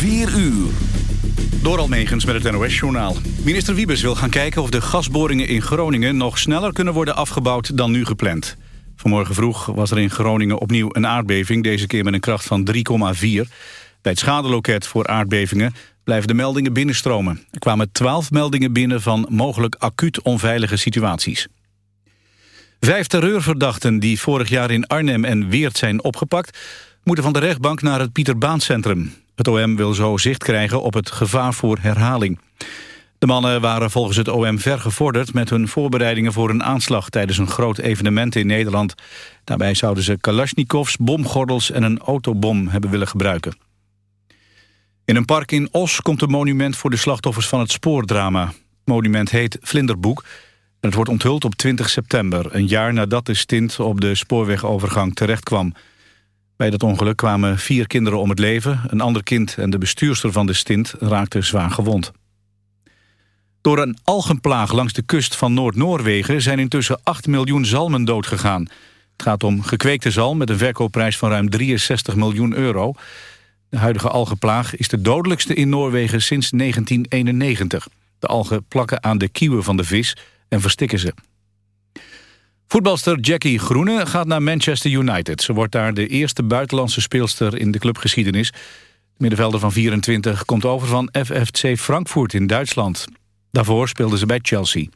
4 uur. Door Almegens met het NOS-journaal. Minister Wiebes wil gaan kijken of de gasboringen in Groningen... nog sneller kunnen worden afgebouwd dan nu gepland. Vanmorgen vroeg was er in Groningen opnieuw een aardbeving... deze keer met een kracht van 3,4. Bij het schadeloket voor aardbevingen blijven de meldingen binnenstromen. Er kwamen 12 meldingen binnen van mogelijk acuut onveilige situaties. Vijf terreurverdachten die vorig jaar in Arnhem en Weert zijn opgepakt... moeten van de rechtbank naar het Pieter Baan Centrum. Het OM wil zo zicht krijgen op het gevaar voor herhaling. De mannen waren volgens het OM ver gevorderd met hun voorbereidingen voor een aanslag tijdens een groot evenement in Nederland. Daarbij zouden ze kalasjnikovs, bomgordels en een autobom hebben willen gebruiken. In een park in Os komt een monument voor de slachtoffers van het spoordrama. Het monument heet Vlinderboek en het wordt onthuld op 20 september, een jaar nadat de stint op de spoorwegovergang terechtkwam. Bij dat ongeluk kwamen vier kinderen om het leven. Een ander kind en de bestuurster van de stint raakten zwaar gewond. Door een algenplaag langs de kust van Noord-Noorwegen... zijn intussen 8 miljoen zalmen doodgegaan. Het gaat om gekweekte zalm met een verkoopprijs van ruim 63 miljoen euro. De huidige algenplaag is de dodelijkste in Noorwegen sinds 1991. De algen plakken aan de kieuwen van de vis en verstikken ze. Voetbalster Jackie Groene gaat naar Manchester United. Ze wordt daar de eerste buitenlandse speelster in de clubgeschiedenis. De middenvelder van 24 komt over van FFC Frankfurt in Duitsland. Daarvoor speelde ze bij Chelsea.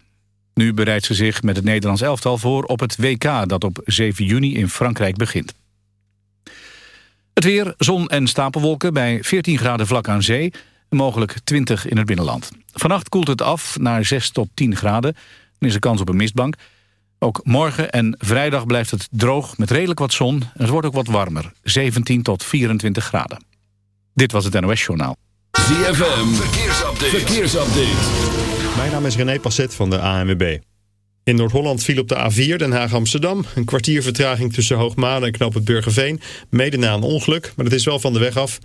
Nu bereidt ze zich met het Nederlands elftal voor op het WK... dat op 7 juni in Frankrijk begint. Het weer, zon en stapelwolken bij 14 graden vlak aan zee... mogelijk 20 in het binnenland. Vannacht koelt het af naar 6 tot 10 graden. Dan is er kans op een mistbank... Ook morgen en vrijdag blijft het droog met redelijk wat zon. En het wordt ook wat warmer, 17 tot 24 graden. Dit was het NOS Journaal. ZFM, verkeersupdate. verkeersupdate. Mijn naam is René Passet van de ANWB. In Noord-Holland viel op de A4 Den Haag-Amsterdam. Een kwartier vertraging tussen Hoogmade en Knop het Burgerveen. Mede na een ongeluk, maar het is wel van de weg af.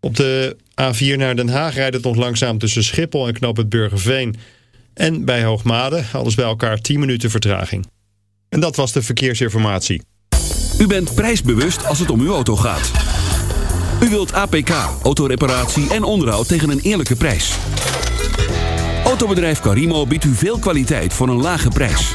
Op de A4 naar Den Haag rijdt het nog langzaam tussen Schiphol en Knop het Burgerveen... En bij Hoogmade, alles bij elkaar 10 minuten vertraging. En dat was de verkeersinformatie. U bent prijsbewust als het om uw auto gaat. U wilt APK, autoreparatie en onderhoud tegen een eerlijke prijs. Autobedrijf Carimo biedt u veel kwaliteit voor een lage prijs.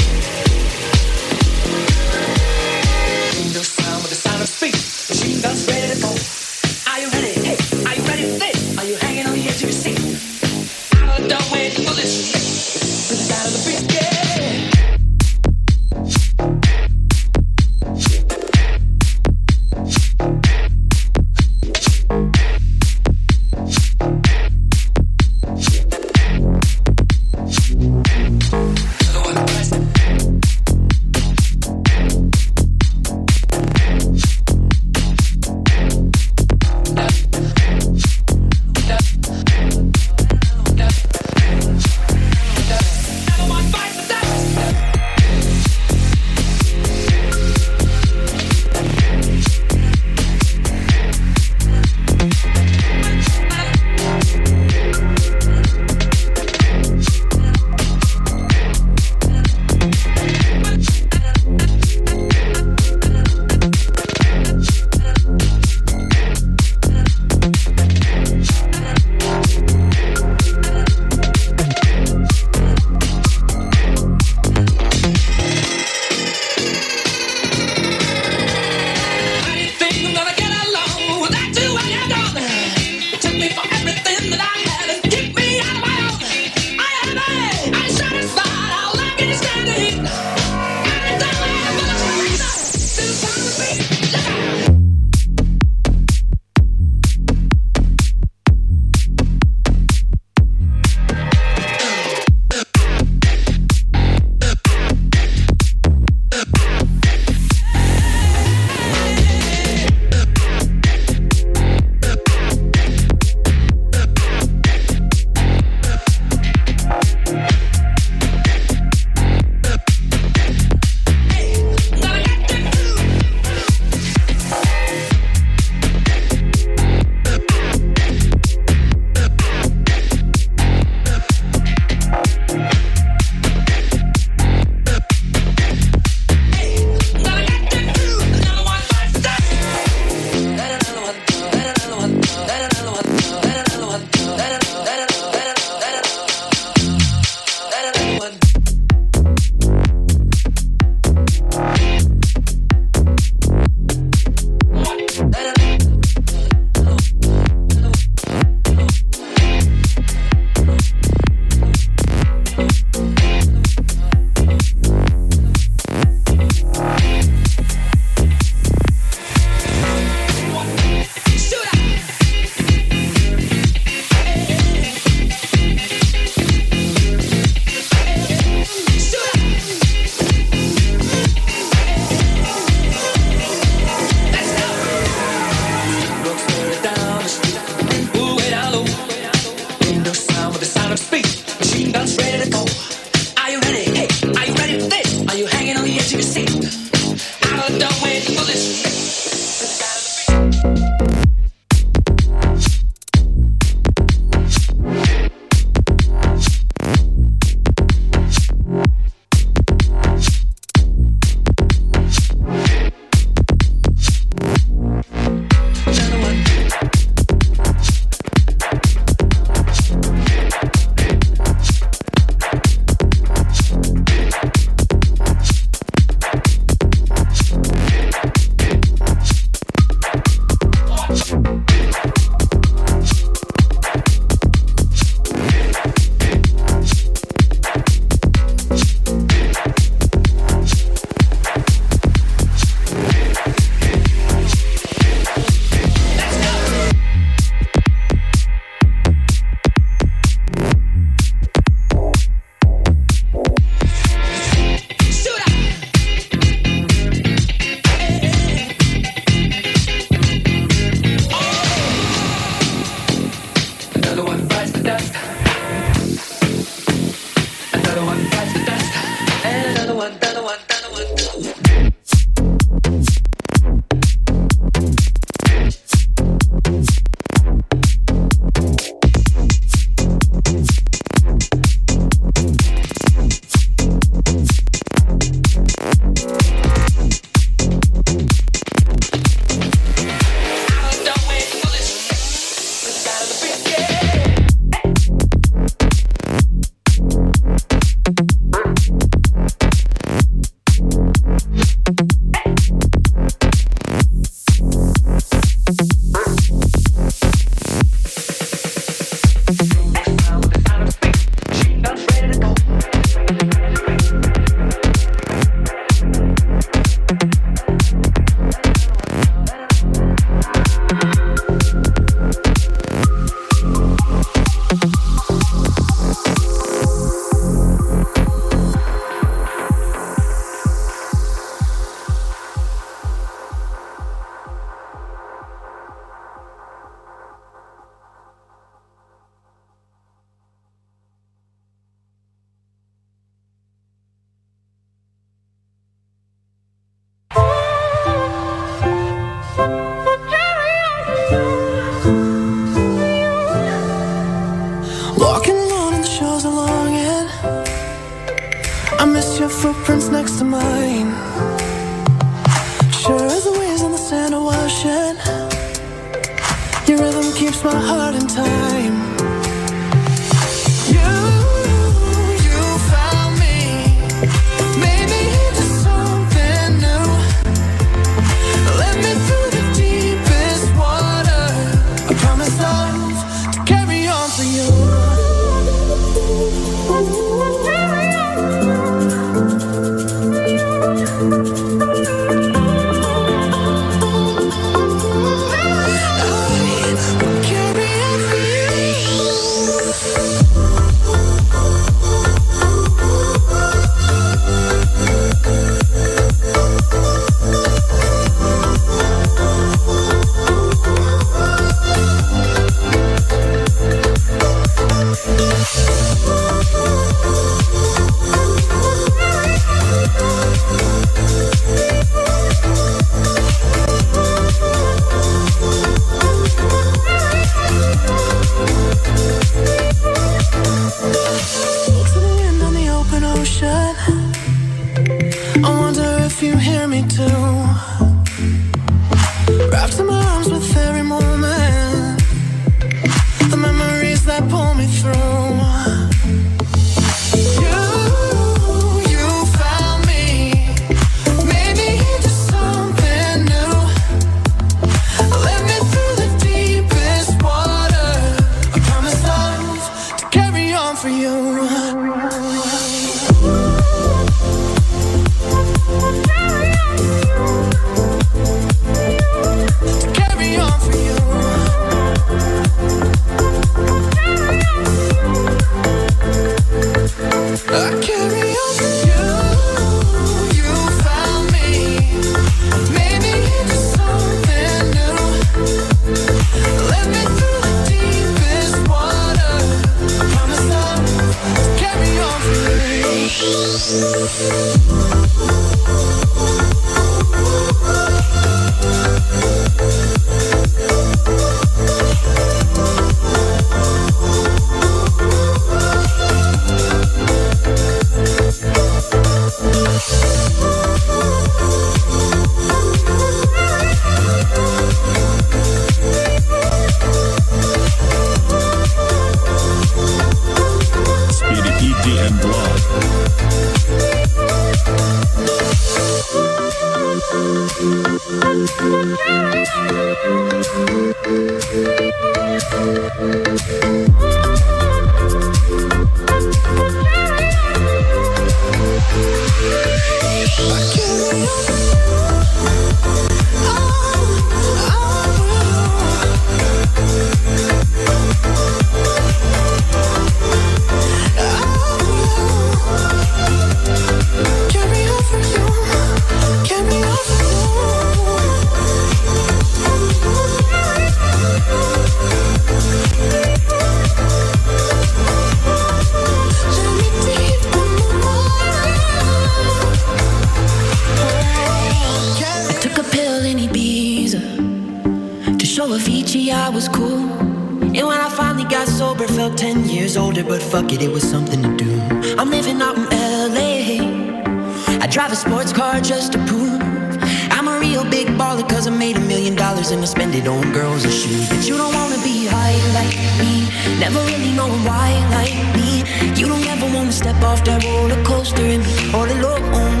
roller coaster and all alone.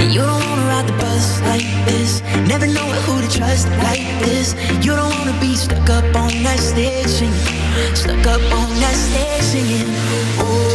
And you don't wanna ride the bus like this. Never know who to trust like this. You don't wanna be stuck up on that stage singing. Stuck up on that stage singing. Oh.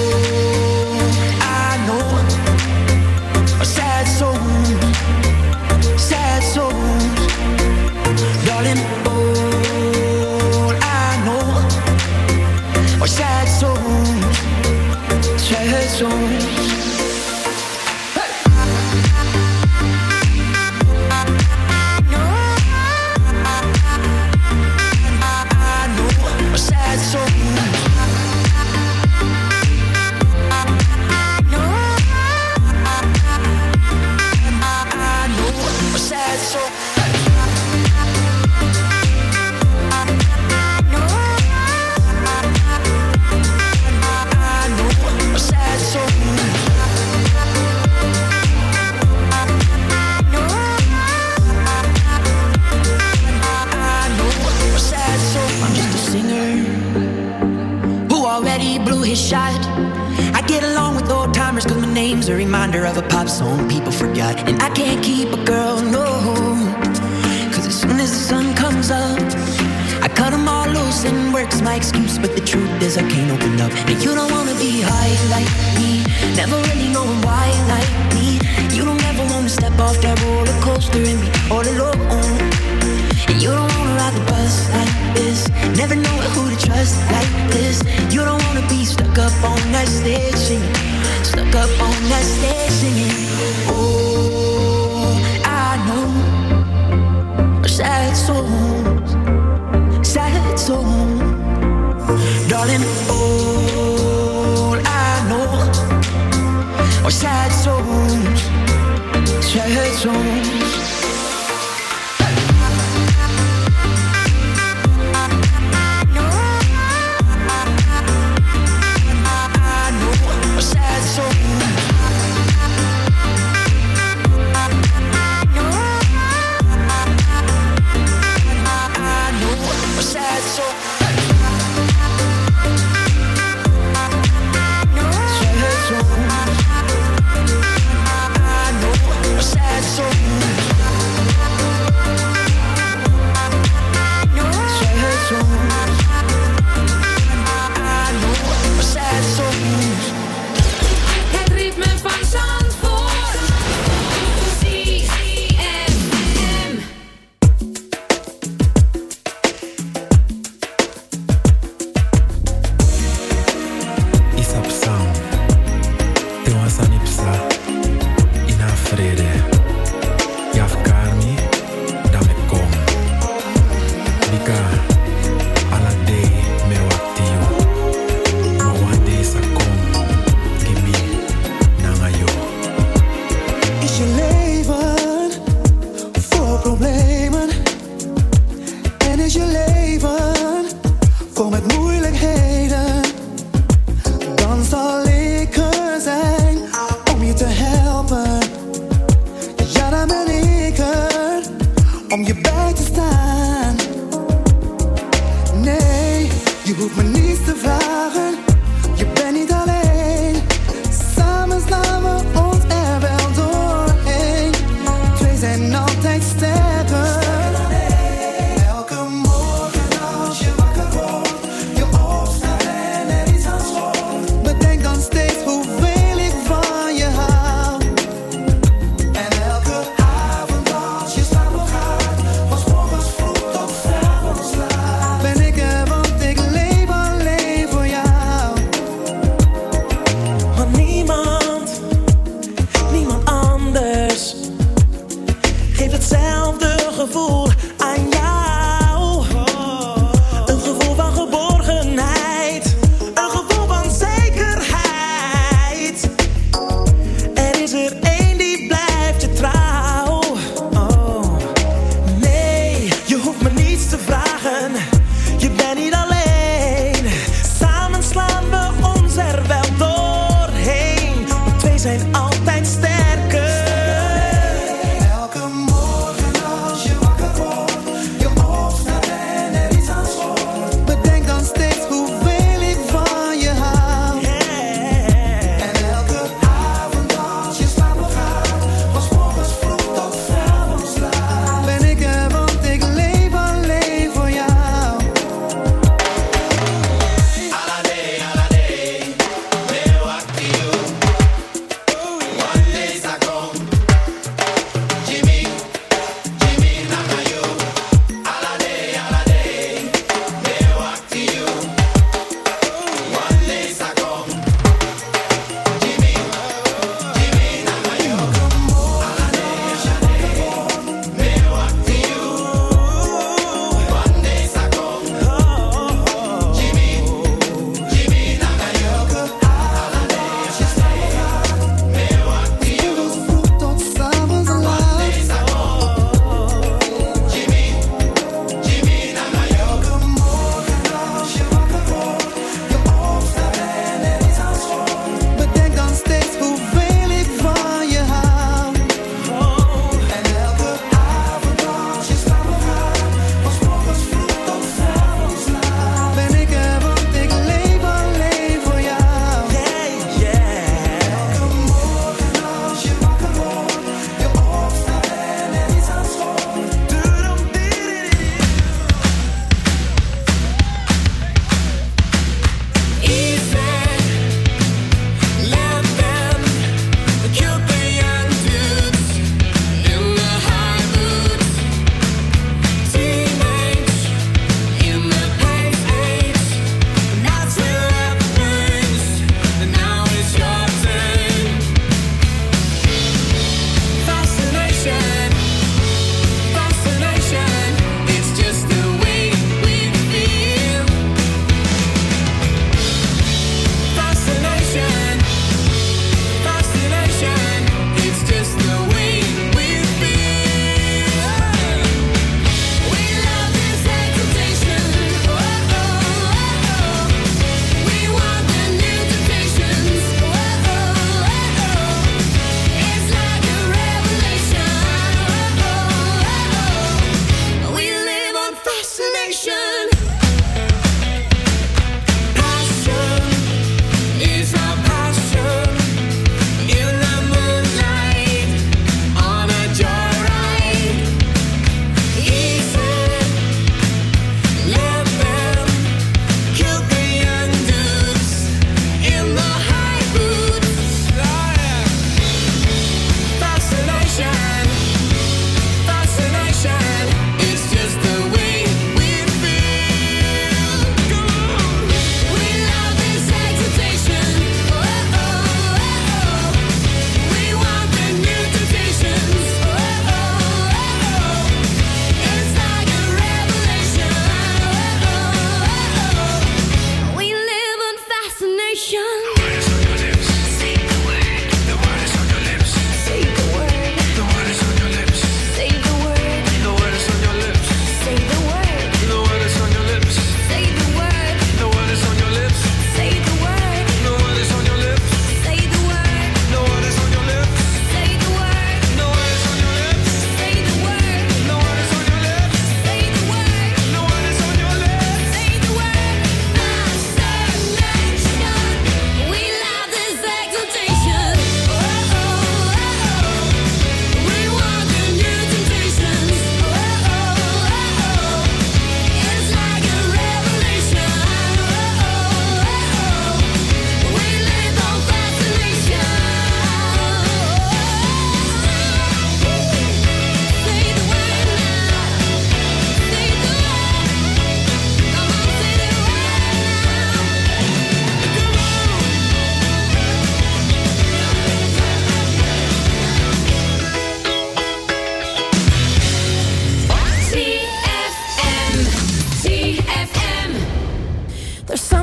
Are sad songs, sad songs.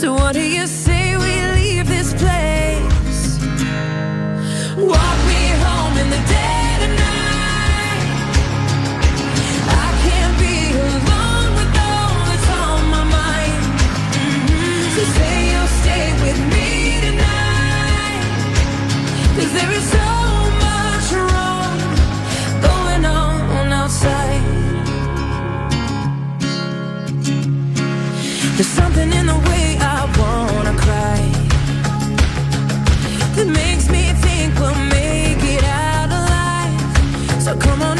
So what do you say we leave this place? Walk me home in the dead of night. I can't be alone with all that's on my mind. Mhm. So say you'll stay with me tonight. 'Cause there is so much wrong going on outside. There's something in that makes me think we'll make it out alive. So come on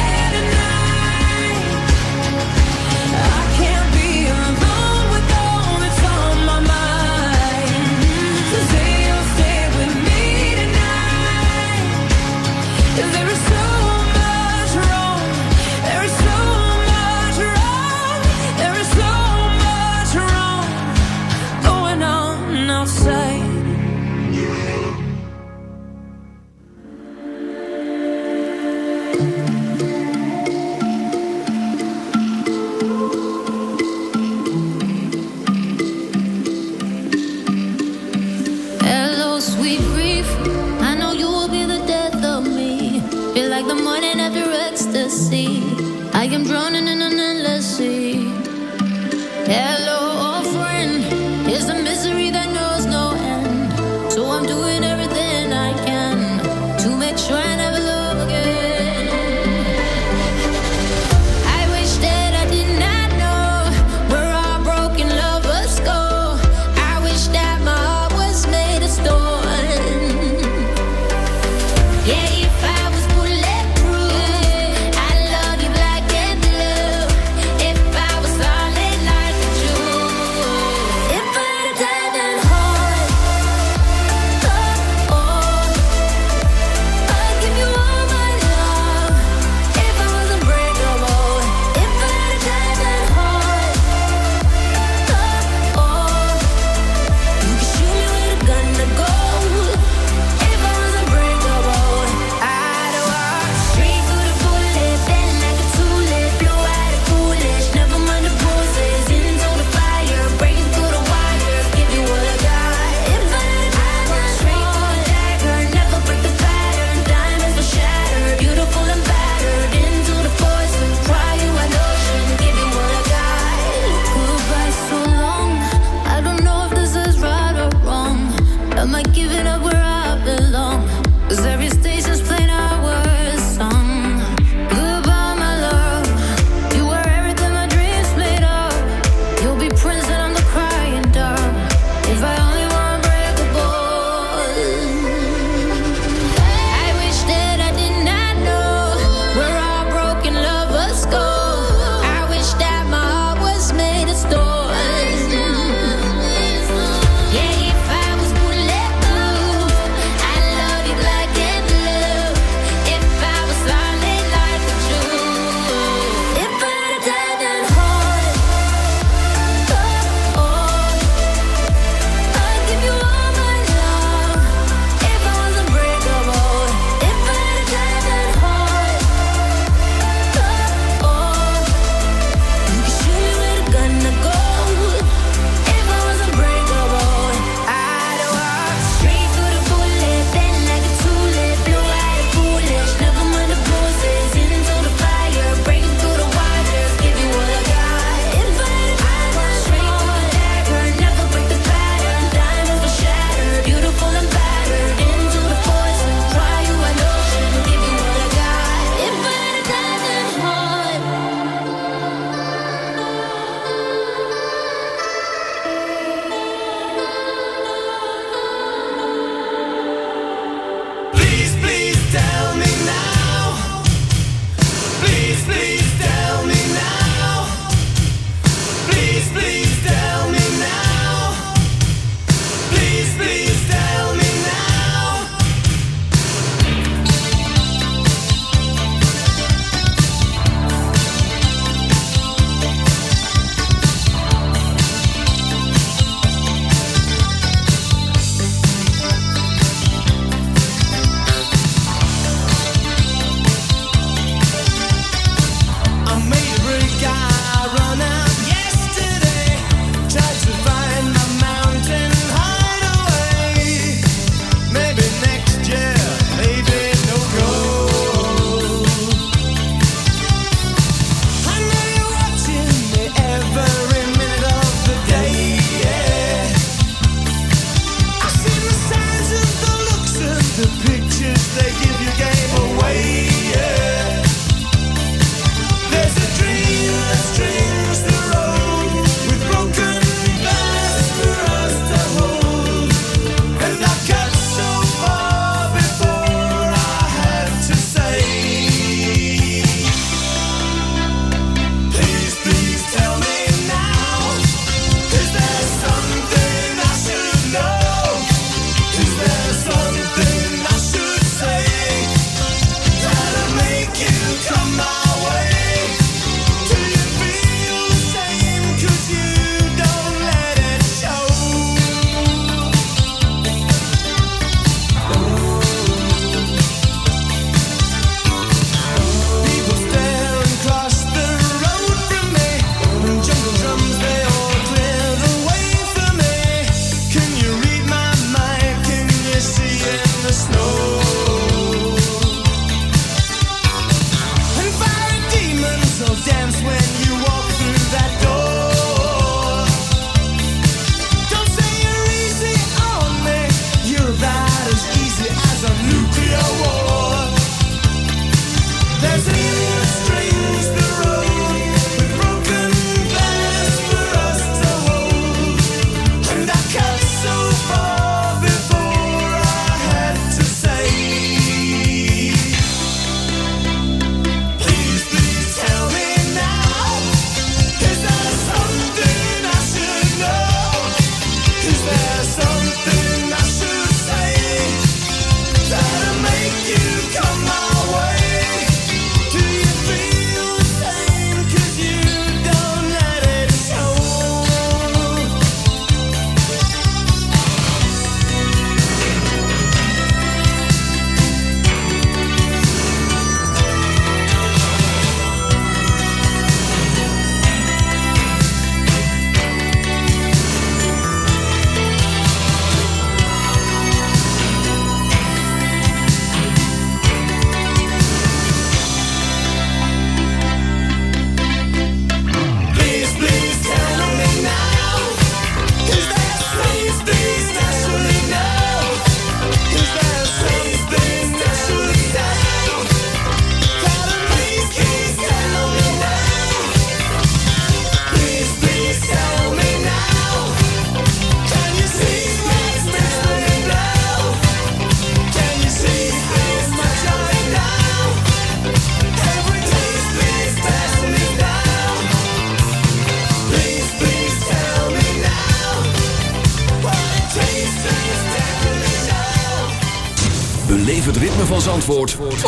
I am drowning in an endless sea.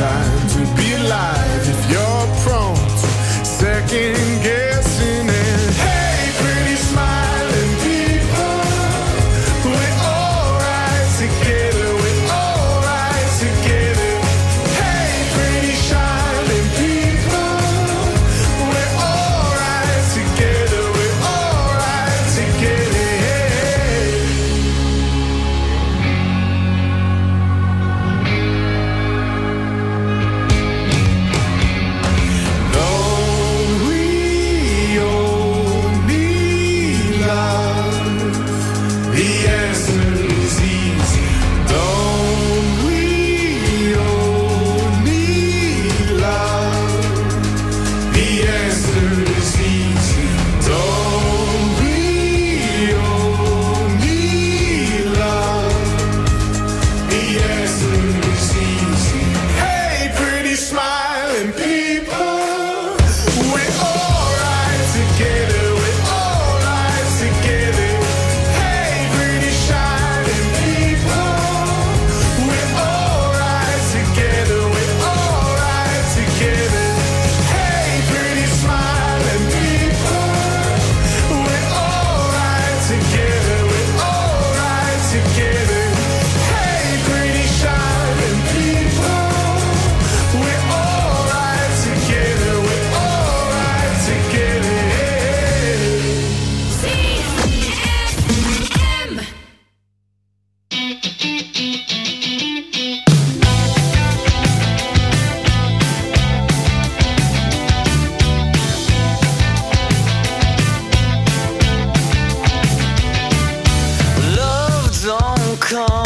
在 come.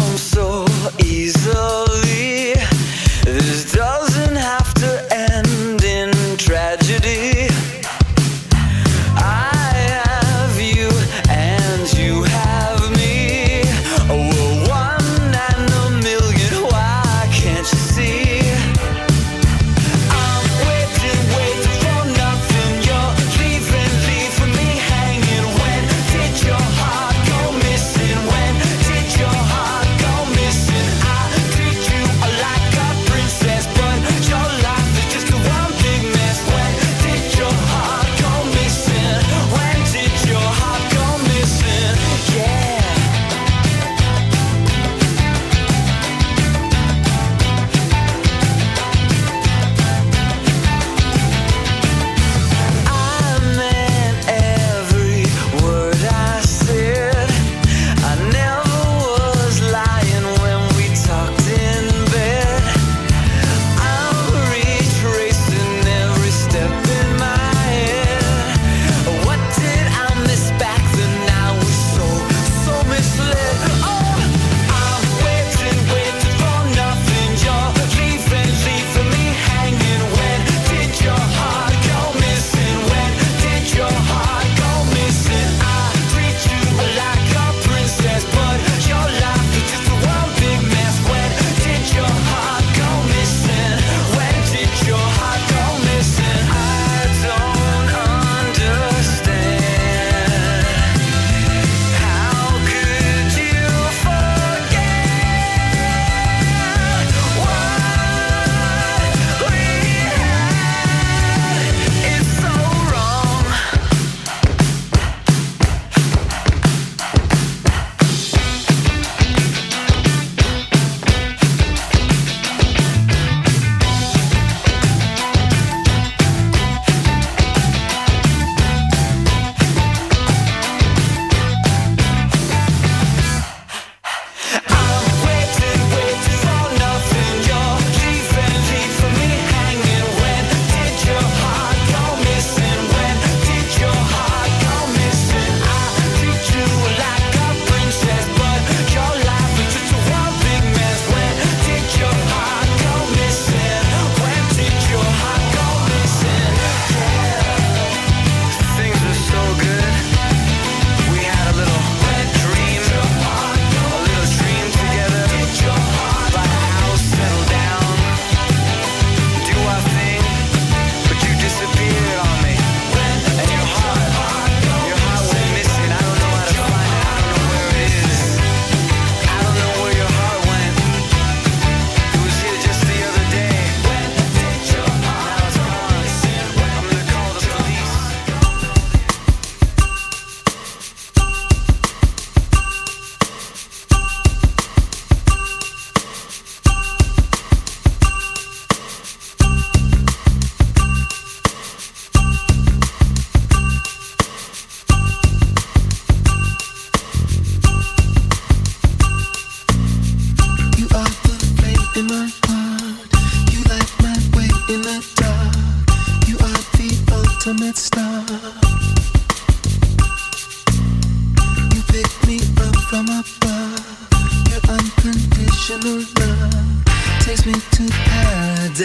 Unconditional love takes me to paradise.